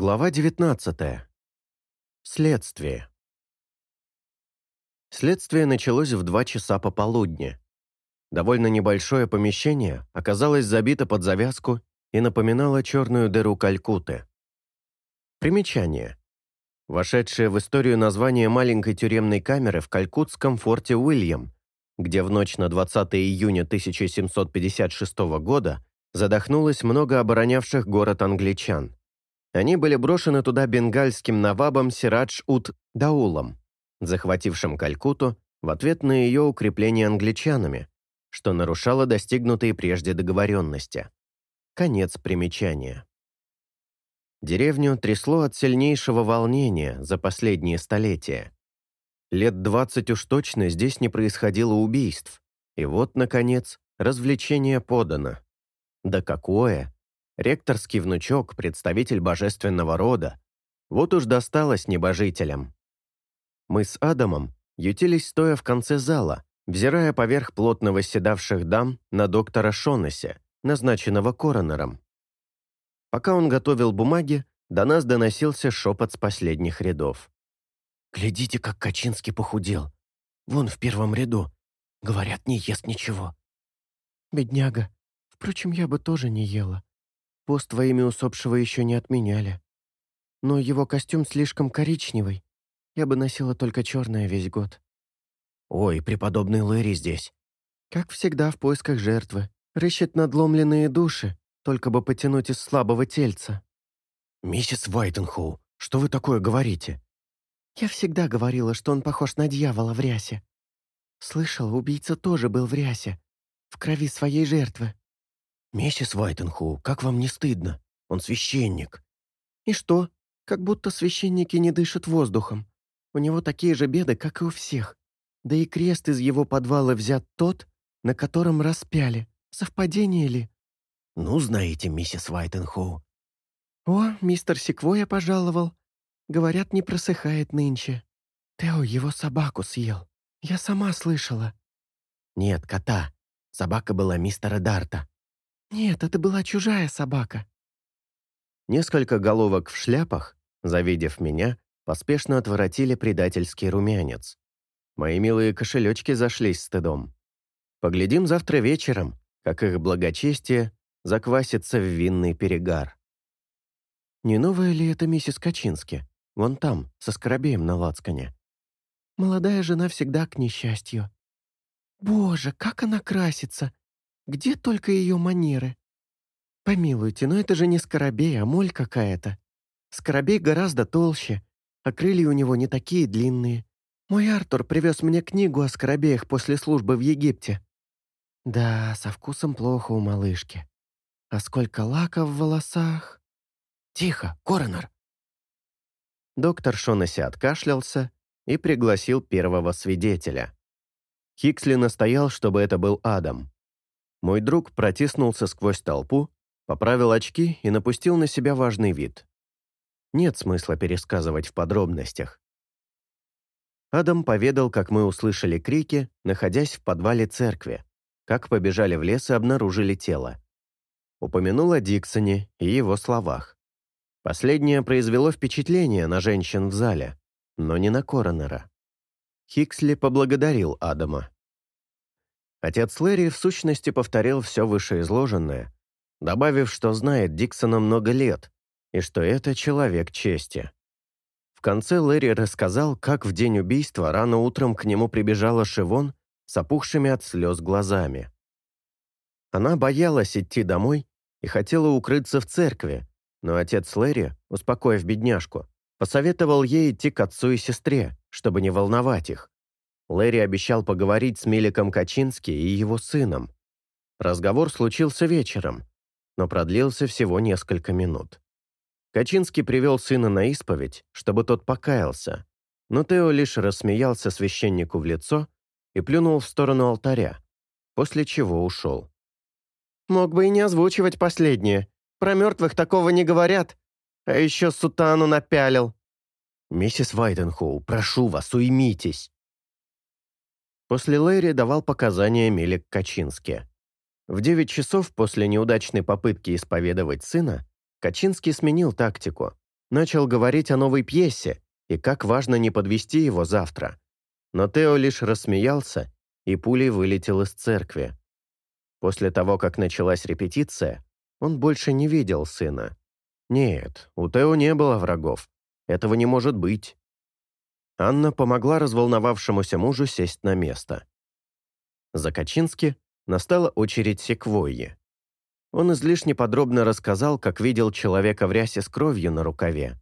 Глава 19. Следствие. Следствие началось в два часа пополудни. Довольно небольшое помещение оказалось забито под завязку и напоминало черную дыру Калькуты. Примечание. Вошедшее в историю название маленькой тюремной камеры в калькутском форте Уильям, где в ночь на 20 июня 1756 года задохнулось много оборонявших город англичан. Они были брошены туда бенгальским навабом Сирадж-Ут-Даулом, захватившим Калькуту в ответ на ее укрепление англичанами, что нарушало достигнутые прежде договоренности. Конец примечания. Деревню трясло от сильнейшего волнения за последние столетия. Лет двадцать уж точно здесь не происходило убийств, и вот, наконец, развлечение подано. Да какое! Ректорский внучок, представитель божественного рода. Вот уж досталось небожителям. Мы с Адамом ютились стоя в конце зала, взирая поверх плотно восседавших дам на доктора Шоннессе, назначенного коронером. Пока он готовил бумаги, до нас доносился шепот с последних рядов. «Глядите, как Качинский похудел. Вон в первом ряду. Говорят, не ест ничего». «Бедняга. Впрочем, я бы тоже не ела. Пост во имя усопшего еще не отменяли. Но его костюм слишком коричневый. Я бы носила только черное весь год. «Ой, преподобный Лэри здесь». Как всегда в поисках жертвы. Рыщет надломленные души, только бы потянуть из слабого тельца. «Миссис Вайтенхоу, что вы такое говорите?» «Я всегда говорила, что он похож на дьявола в рясе. Слышал, убийца тоже был в рясе, в крови своей жертвы. «Миссис Вайтенху, как вам не стыдно? Он священник». «И что? Как будто священники не дышат воздухом. У него такие же беды, как и у всех. Да и крест из его подвала взят тот, на котором распяли. Совпадение ли?» «Ну, знаете, миссис Вайтенхоу». «О, мистер Секвоя пожаловал. Говорят, не просыхает нынче. Тео его собаку съел. Я сама слышала». «Нет, кота. Собака была мистера Дарта. «Нет, это была чужая собака». Несколько головок в шляпах, завидев меня, поспешно отворотили предательский румянец. Мои милые кошелечки зашлись стыдом. Поглядим завтра вечером, как их благочестие заквасится в винный перегар. Не новая ли это миссис Качински? Вон там, со скоробеем на лацкане. Молодая жена всегда к несчастью. Боже, как она красится! Где только ее манеры? Помилуйте, но это же не скоробей, а моль какая-то. Скоробей гораздо толще, а крылья у него не такие длинные. Мой Артур привез мне книгу о скоробеях после службы в Египте. Да, со вкусом плохо у малышки. А сколько лака в волосах. Тихо, коронер. Доктор Шонесси откашлялся и пригласил первого свидетеля. Хиксли настоял, чтобы это был Адам. Мой друг протиснулся сквозь толпу, поправил очки и напустил на себя важный вид. Нет смысла пересказывать в подробностях. Адам поведал, как мы услышали крики, находясь в подвале церкви, как побежали в лес и обнаружили тело. Упомянул о Диксоне и его словах. Последнее произвело впечатление на женщин в зале, но не на коронера. Хиксли поблагодарил Адама. Отец Лэри в сущности повторил все вышеизложенное, добавив, что знает Диксона много лет и что это человек чести. В конце Лэри рассказал, как в день убийства рано утром к нему прибежала Шивон с опухшими от слез глазами. Она боялась идти домой и хотела укрыться в церкви, но отец Лэри, успокоив бедняжку, посоветовал ей идти к отцу и сестре, чтобы не волновать их. Лэри обещал поговорить с Миликом Качински и его сыном. Разговор случился вечером, но продлился всего несколько минут. Качинский привел сына на исповедь, чтобы тот покаялся, но Тео лишь рассмеялся священнику в лицо и плюнул в сторону алтаря, после чего ушел. «Мог бы и не озвучивать последнее. Про мертвых такого не говорят. А еще сутану напялил». «Миссис Вайтенхоу, прошу вас, уймитесь». После Лэри давал показания Милик Качински. В 9 часов после неудачной попытки исповедовать сына Качинский сменил тактику. начал говорить о новой пьесе и как важно не подвести его завтра. Но Тео лишь рассмеялся и пулей вылетел из церкви. После того, как началась репетиция, он больше не видел сына. Нет, у Тео не было врагов. Этого не может быть. Анна помогла разволновавшемуся мужу сесть на место. За Качински настала очередь Секвойи. Он излишне подробно рассказал, как видел человека в рясе с кровью на рукаве.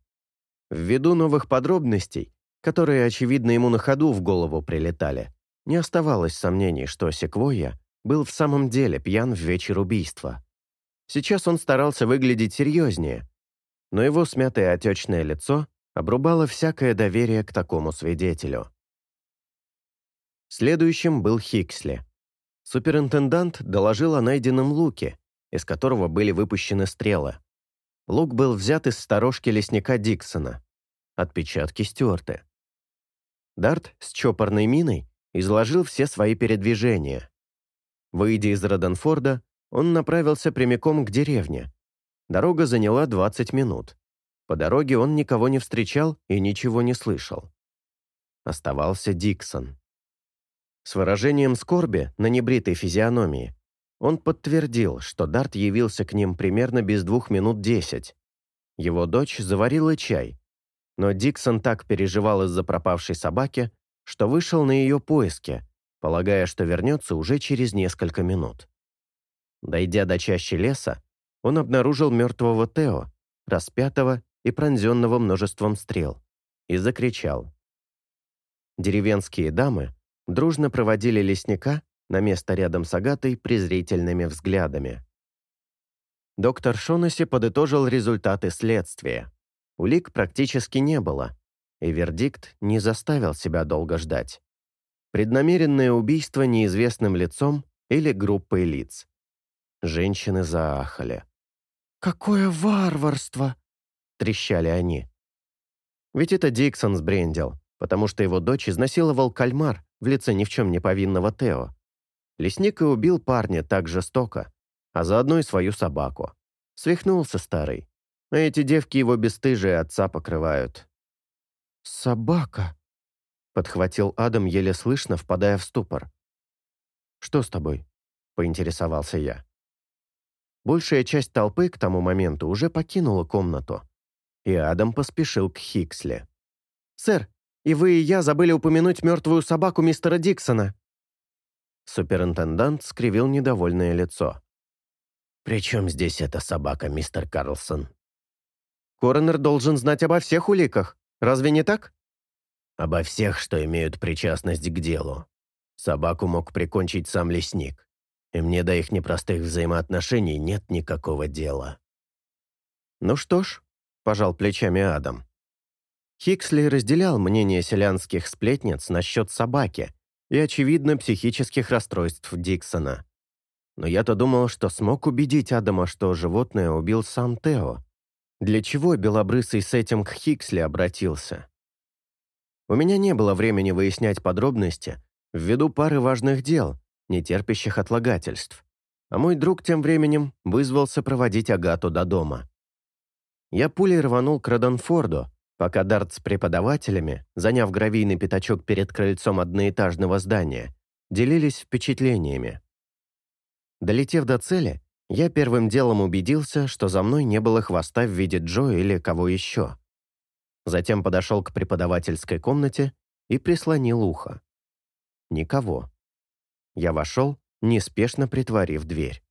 Ввиду новых подробностей, которые, очевидно, ему на ходу в голову прилетали, не оставалось сомнений, что Секвойя был в самом деле пьян в вечер убийства. Сейчас он старался выглядеть серьезнее, но его смятое отечное лицо обрубало всякое доверие к такому свидетелю. Следующим был Хиксли. Суперинтендант доложил о найденном луке, из которого были выпущены стрелы. Лук был взят из сторожки лесника Диксона. Отпечатки стерты. Дарт с чопорной миной изложил все свои передвижения. Выйдя из Роденфорда, он направился прямиком к деревне. Дорога заняла 20 минут. По дороге он никого не встречал и ничего не слышал. Оставался Диксон. С выражением скорби на небритой физиономии он подтвердил, что Дарт явился к ним примерно без двух минут десять. Его дочь заварила чай, но Диксон так переживал из-за пропавшей собаки, что вышел на ее поиски, полагая, что вернется уже через несколько минут. Дойдя до чащи леса, он обнаружил мертвого Тео, распятого и пронзенного множеством стрел, и закричал. Деревенские дамы дружно проводили лесника на место рядом с Агатой презрительными взглядами. Доктор Шонаси подытожил результаты следствия. Улик практически не было, и вердикт не заставил себя долго ждать. Преднамеренное убийство неизвестным лицом или группой лиц. Женщины заахали. «Какое варварство!» — трещали они. Ведь это Диксон сбрендил, потому что его дочь изнасиловал кальмар в лице ни в чем не повинного Тео. Лесник и убил парня так жестоко, а заодно и свою собаку. Свихнулся старый. А эти девки его бесстыжие отца покрывают. «Собака!» — подхватил Адам еле слышно, впадая в ступор. «Что с тобой?» — поинтересовался я. Большая часть толпы к тому моменту уже покинула комнату, и Адам поспешил к Хиксли. «Сэр, и вы и я забыли упомянуть мертвую собаку мистера Диксона», Суперинтендант скривил недовольное лицо. «При чем здесь эта собака, мистер Карлсон?» «Коронер должен знать обо всех уликах. Разве не так?» «Обо всех, что имеют причастность к делу. Собаку мог прикончить сам лесник, и мне до их непростых взаимоотношений нет никакого дела». «Ну что ж», — пожал плечами Адам. Хиксли разделял мнение селянских сплетниц насчет собаки, и, очевидно, психических расстройств Диксона. Но я-то думал, что смог убедить Адама, что животное убил сам Тео. Для чего Белобрысый с этим к Хиксли обратился? У меня не было времени выяснять подробности ввиду пары важных дел, не терпящих отлагательств. А мой друг тем временем вызвался проводить Агату до дома. Я пулей рванул к Родонфорду, пока Дарт с преподавателями, заняв гравийный пятачок перед крыльцом одноэтажного здания, делились впечатлениями. Долетев до цели, я первым делом убедился, что за мной не было хвоста в виде Джо или кого еще. Затем подошел к преподавательской комнате и прислонил ухо. Никого. Я вошел, неспешно притворив дверь.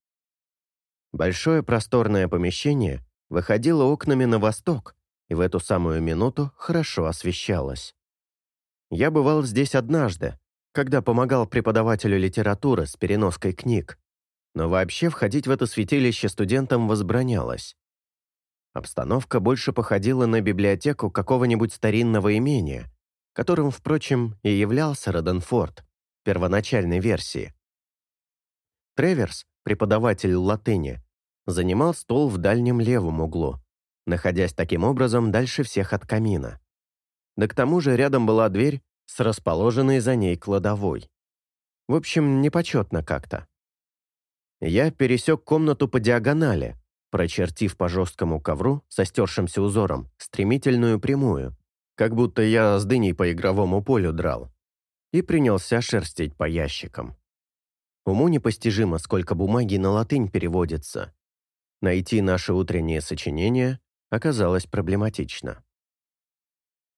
Большое просторное помещение выходило окнами на восток, и в эту самую минуту хорошо освещалось. Я бывал здесь однажды, когда помогал преподавателю литературы с переноской книг, но вообще входить в это святилище студентам возбранялось. Обстановка больше походила на библиотеку какого-нибудь старинного имения, которым, впрочем, и являлся Роденфорд, первоначальной версии. Треверс, преподаватель латыни, занимал стол в дальнем левом углу, находясь таким образом дальше всех от камина. Да к тому же рядом была дверь с расположенной за ней кладовой. В общем, непочетно как-то. Я пересек комнату по диагонали, прочертив по жесткому ковру со стершимся узором стремительную прямую, как будто я с дыней по игровому полю драл, и принялся шерстить по ящикам. Уму непостижимо, сколько бумаги на латынь переводится. Найти наше утреннее сочинение оказалось проблематично.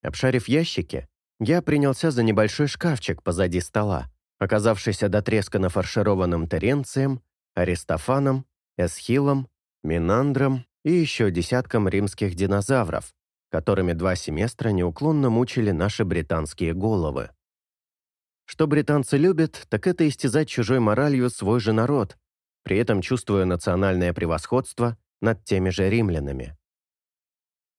Обшарив ящики, я принялся за небольшой шкафчик позади стола, оказавшийся до треска нафаршированным Теренцием, Аристофаном, Эсхилом, Минандром и еще десятком римских динозавров, которыми два семестра неуклонно мучили наши британские головы. Что британцы любят, так это истязать чужой моралью свой же народ, при этом чувствуя национальное превосходство над теми же римлянами.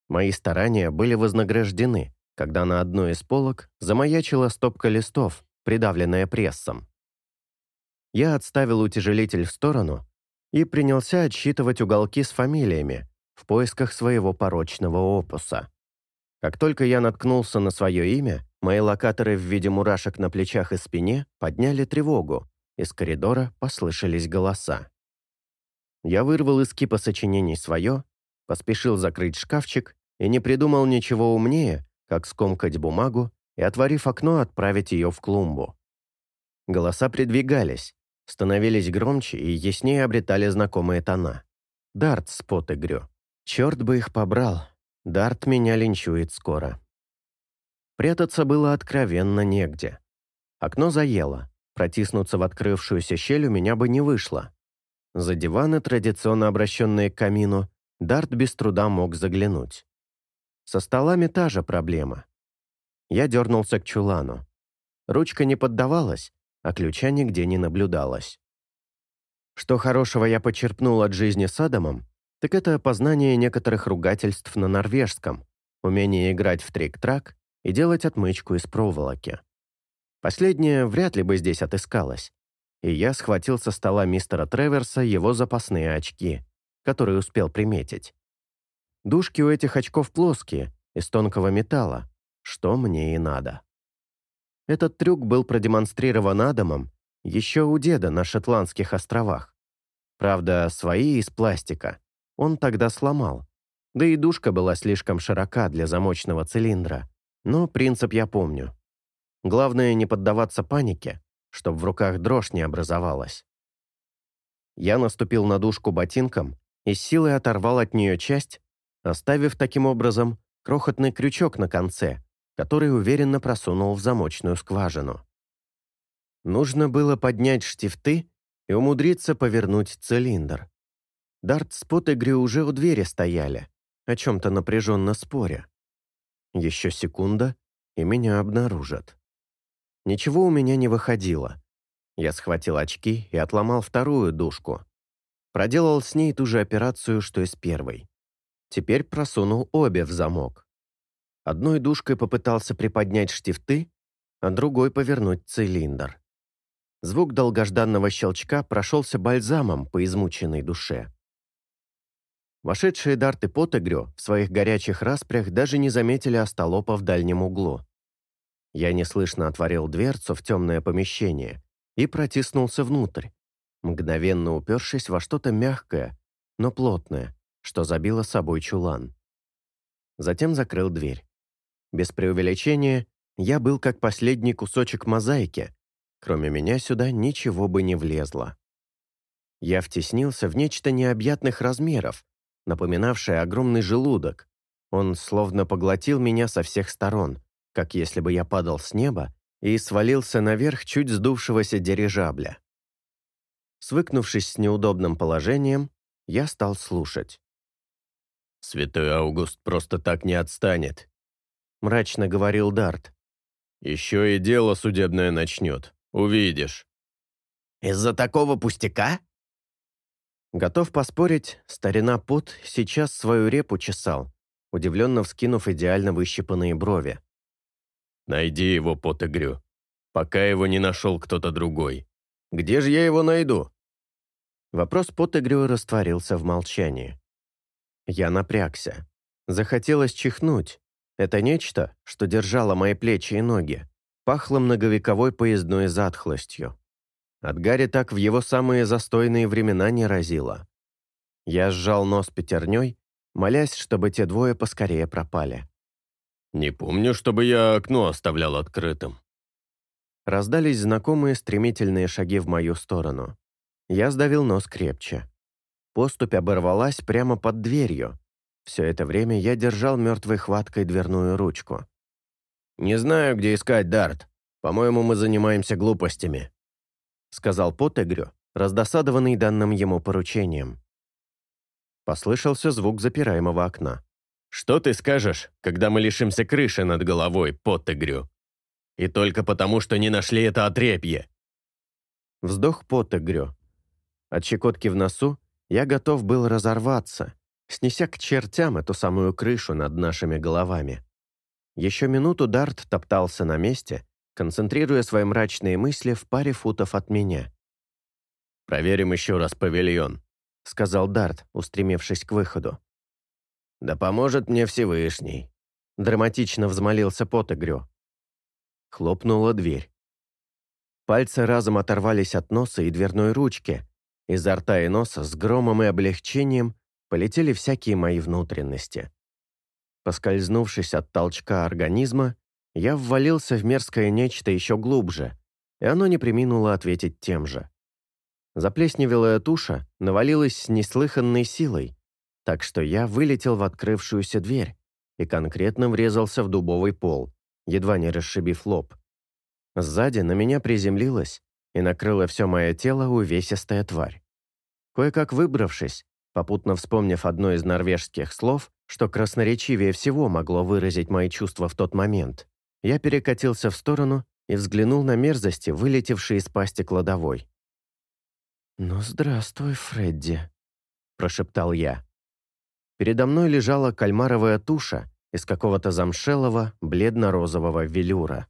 Мои старания были вознаграждены, когда на одной из полок замаячила стопка листов, придавленная прессом. Я отставил утяжелитель в сторону и принялся отсчитывать уголки с фамилиями в поисках своего порочного опуса. Как только я наткнулся на свое имя, мои локаторы в виде мурашек на плечах и спине подняли тревогу, из коридора послышались голоса. Я вырвал из кипа сочинений свое, поспешил закрыть шкафчик и не придумал ничего умнее, как скомкать бумагу и, отворив окно, отправить ее в клумбу. Голоса придвигались, становились громче и яснее обретали знакомые тона. Дарт с Потыгрю. Черт бы их побрал. Дарт меня линчует скоро. Прятаться было откровенно негде. Окно заело. Протиснуться в открывшуюся щель у меня бы не вышло. За диваны, традиционно обращенные к камину, Дарт без труда мог заглянуть. Со столами та же проблема. Я дернулся к чулану. Ручка не поддавалась, а ключа нигде не наблюдалось. Что хорошего я почерпнул от жизни с Адамом, так это познание некоторых ругательств на норвежском, умение играть в трик-трак и делать отмычку из проволоки. Последнее вряд ли бы здесь отыскалось, и я схватил со стола мистера Треверса его запасные очки, которые успел приметить. Дужки у этих очков плоские, из тонкого металла, что мне и надо. Этот трюк был продемонстрирован Адамом еще у деда на Шотландских островах. Правда, свои из пластика он тогда сломал, да и дужка была слишком широка для замочного цилиндра, но принцип я помню. Главное не поддаваться панике, чтобы в руках дрожь не образовалась. Я наступил на дужку ботинком и с силой оторвал от нее часть, оставив таким образом крохотный крючок на конце, который уверенно просунул в замочную скважину. Нужно было поднять штифты и умудриться повернуть цилиндр. Дарт с Поттегрю уже у двери стояли, о чем-то напряженно споря. Еще секунда, и меня обнаружат. Ничего у меня не выходило. Я схватил очки и отломал вторую дужку. Проделал с ней ту же операцию, что и с первой. Теперь просунул обе в замок. Одной дужкой попытался приподнять штифты, а другой повернуть цилиндр. Звук долгожданного щелчка прошелся бальзамом по измученной душе. Вошедшие Дарт и Потегрё в своих горячих распрях даже не заметили остолопа в дальнем углу. Я неслышно отворил дверцу в темное помещение и протиснулся внутрь, мгновенно упершись во что-то мягкое, но плотное, что забило собой чулан. Затем закрыл дверь. Без преувеличения, я был как последний кусочек мозаики. Кроме меня сюда ничего бы не влезло. Я втеснился в нечто необъятных размеров, напоминавшее огромный желудок. Он словно поглотил меня со всех сторон, как если бы я падал с неба и свалился наверх чуть сдувшегося дирижабля. Свыкнувшись с неудобным положением, я стал слушать. «Святой Август просто так не отстанет. — мрачно говорил Дарт. «Еще и дело судебное начнет. Увидишь». «Из-за такого пустяка?» Готов поспорить, старина Пут сейчас свою репу чесал, удивленно вскинув идеально выщипанные брови. «Найди его, Потыгрю, пока его не нашел кто-то другой. Где же я его найду?» Вопрос Потыгрю растворился в молчании. Я напрягся. Захотелось чихнуть, это нечто, что держало мои плечи и ноги, пахло многовековой поездной затхлостью. От Гарри так в его самые застойные времена не разило. Я сжал нос пятерней, молясь, чтобы те двое поскорее пропали. «Не помню, чтобы я окно оставлял открытым». Раздались знакомые стремительные шаги в мою сторону. Я сдавил нос крепче. Поступь оборвалась прямо под дверью. Все это время я держал мертвой хваткой дверную ручку. «Не знаю, где искать Дарт. По-моему, мы занимаемся глупостями», — сказал Потегрю, раздосадованный данным ему поручением. Послышался звук запираемого окна. «Что ты скажешь, когда мы лишимся крыши над головой, Поттегрю? И только потому, что не нашли это отрепье!» Вздох Поттегрю. От щекотки в носу я готов был разорваться, снеся к чертям эту самую крышу над нашими головами. Еще минуту Дарт топтался на месте, концентрируя свои мрачные мысли в паре футов от меня. «Проверим еще раз павильон», — сказал Дарт, устремившись к выходу. «Да поможет мне Всевышний», — драматично взмолился Потегрю. Хлопнула дверь. Пальцы разом оторвались от носа и дверной ручки. Изо рта и носа с громом и облегчением полетели всякие мои внутренности. Поскользнувшись от толчка организма, я ввалился в мерзкое нечто еще глубже, и оно не приминуло ответить тем же. Заплесневелая туша навалилась с неслыханной силой, так что я вылетел в открывшуюся дверь и конкретно врезался в дубовый пол, едва не расшибив лоб. Сзади на меня приземлилась и накрыла все мое тело увесистая тварь. Кое-как выбравшись, попутно вспомнив одно из норвежских слов, что красноречивее всего могло выразить мои чувства в тот момент, я перекатился в сторону и взглянул на мерзости, вылетевшие из пасти кладовой. «Ну, здравствуй, Фредди», — прошептал я. Передо мной лежала кальмаровая туша из какого-то замшелого, бледно-розового велюра.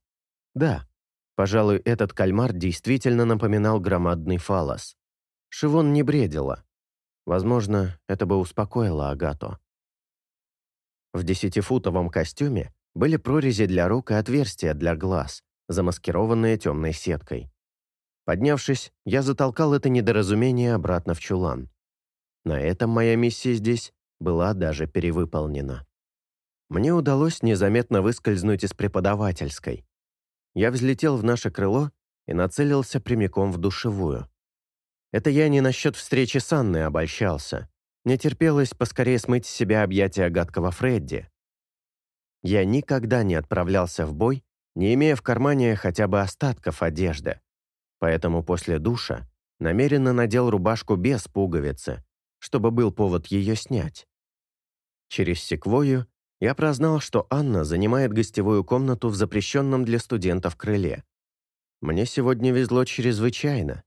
Да, пожалуй, этот кальмар действительно напоминал громадный фалос. Шивон не бредила. Возможно, это бы успокоило Агату. В десятифутовом костюме были прорези для рук и отверстия для глаз, замаскированные темной сеткой. Поднявшись, я затолкал это недоразумение обратно в чулан. На этом моя миссия здесь была даже перевыполнена. Мне удалось незаметно выскользнуть из преподавательской. Я взлетел в наше крыло и нацелился прямиком в душевую. Это я не насчет встречи с Анной обольщался. Не терпелось поскорее смыть с себя объятия гадкого Фредди. Я никогда не отправлялся в бой, не имея в кармане хотя бы остатков одежды. Поэтому после душа намеренно надел рубашку без пуговицы, чтобы был повод ее снять. Через секвою я прознал, что Анна занимает гостевую комнату в запрещенном для студентов крыле. Мне сегодня везло чрезвычайно.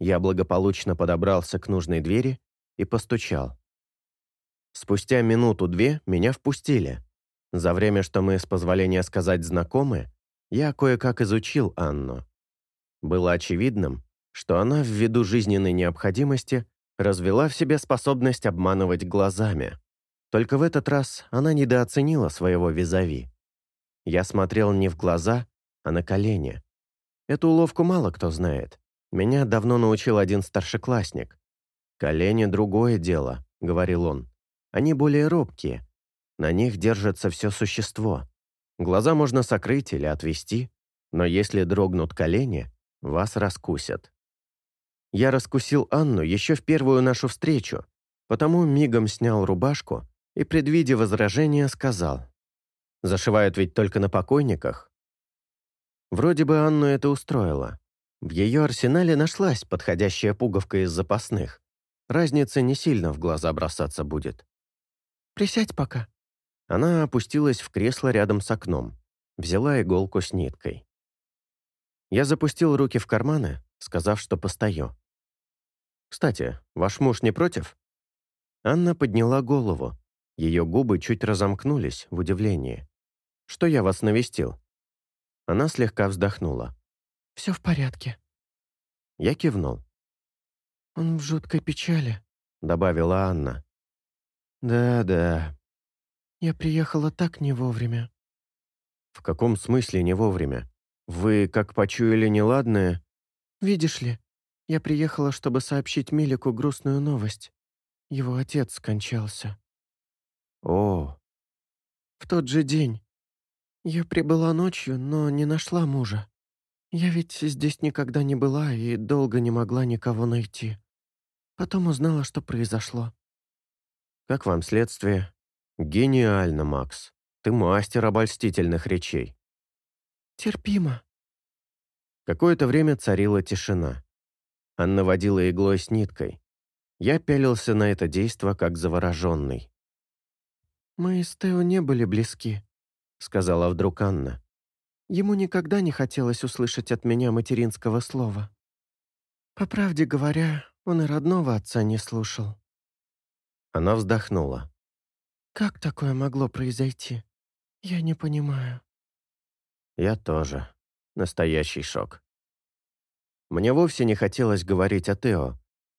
Я благополучно подобрался к нужной двери и постучал. Спустя минуту-две меня впустили. За время, что мы, с позволения сказать, знакомы, я кое-как изучил Анну. Было очевидным, что она ввиду жизненной необходимости развела в себе способность обманывать глазами. Только в этот раз она недооценила своего визави. Я смотрел не в глаза, а на колени. Эту уловку мало кто знает. Меня давно научил один старшеклассник. «Колени — другое дело», — говорил он. «Они более робкие. На них держится все существо. Глаза можно сокрыть или отвести, но если дрогнут колени, вас раскусят. Я раскусил Анну еще в первую нашу встречу, потому мигом снял рубашку и, предвидя возражения, сказал. «Зашивают ведь только на покойниках». Вроде бы Анну это устроило. В ее арсенале нашлась подходящая пуговка из запасных. Разница не сильно в глаза бросаться будет. «Присядь пока». Она опустилась в кресло рядом с окном, взяла иголку с ниткой. Я запустил руки в карманы, сказав, что постою. «Кстати, ваш муж не против?» Анна подняла голову. Ее губы чуть разомкнулись в удивлении. «Что я вас навестил?» Она слегка вздохнула. «Все в порядке». Я кивнул. «Он в жуткой печали», — добавила Анна. «Да-да». «Я приехала так не вовремя». «В каком смысле не вовремя?» «Вы как почуяли неладное?» «Видишь ли, я приехала, чтобы сообщить Милику грустную новость. Его отец скончался. О, В тот же день. Я прибыла ночью, но не нашла мужа. Я ведь здесь никогда не была и долго не могла никого найти. Потом узнала, что произошло. как вам следствие? Гениально, Макс. Ты мастер обольстительных речей. Терпимо. Какое-то время царила тишина. Анна водила иглой с ниткой. Я пялился на это действо, как завороженный. Мы с Тео не были близки. Сказала вдруг Анна. Ему никогда не хотелось услышать от меня материнского слова. По правде говоря, он и родного отца не слушал. Она вздохнула. Как такое могло произойти? Я не понимаю. Я тоже. Настоящий шок. Мне вовсе не хотелось говорить о Тео,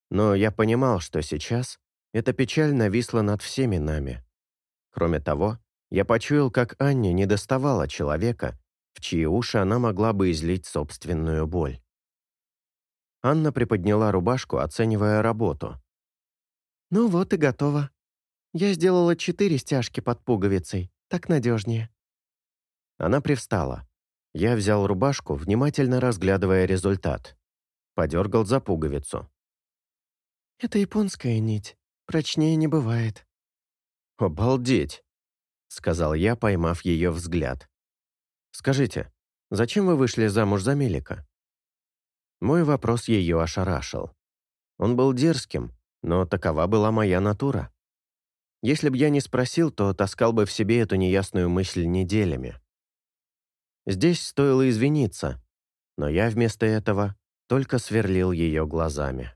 но я понимал, что сейчас эта печаль нависла над всеми нами. Кроме того, я почуял, как Анне недоставало человека, в чьи уши она могла бы излить собственную боль. Анна приподняла рубашку, оценивая работу. Ну вот и готово. Я сделала четыре стяжки под пуговицей. Так надежнее. Она привстала. Я взял рубашку, внимательно разглядывая результат. Подергал за пуговицу. Это японская нить. Прочнее не бывает. «Обалдеть!» — сказал я, поймав ее взгляд. «Скажите, зачем вы вышли замуж за Мелика?» Мой вопрос ее ошарашил. Он был дерзким, но такова была моя натура. Если б я не спросил, то таскал бы в себе эту неясную мысль неделями. Здесь стоило извиниться, но я вместо этого только сверлил ее глазами.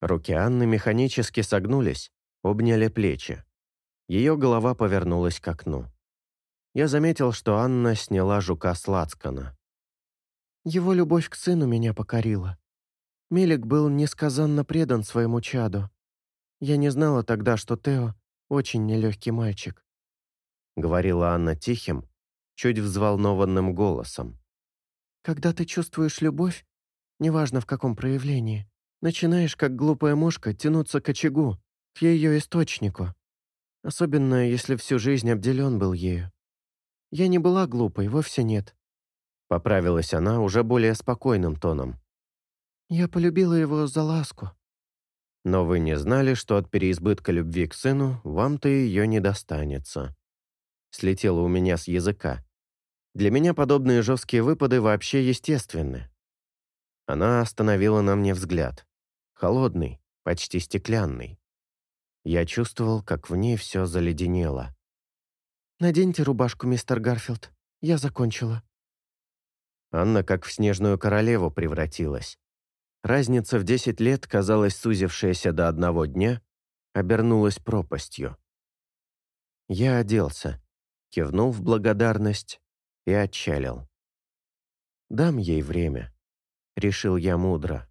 Руки Анны механически согнулись, обняли плечи. Ее голова повернулась к окну. Я заметил, что Анна сняла жука с лацкана. Его любовь к сыну меня покорила. Мелик был несказанно предан своему чаду. Я не знала тогда, что Тео очень нелегкий мальчик. Говорила Анна тихим, чуть взволнованным голосом. Когда ты чувствуешь любовь, неважно в каком проявлении, начинаешь, как глупая мушка, тянуться к очагу, к ее источнику. Особенно, если всю жизнь обделен был ею. Я не была глупой, вовсе нет. Поправилась она уже более спокойным тоном. Я полюбила его за ласку. Но вы не знали, что от переизбытка любви к сыну вам-то ее не достанется. Слетело у меня с языка. Для меня подобные жесткие выпады вообще естественны. Она остановила на мне взгляд. Холодный, почти стеклянный. Я чувствовал, как в ней все заледенело. «Наденьте рубашку, мистер Гарфилд. Я закончила». Анна как в снежную королеву превратилась. Разница в десять лет, казалось, сузившаяся до одного дня, обернулась пропастью. Я оделся, кивнул в благодарность и отчалил. «Дам ей время», — решил я мудро.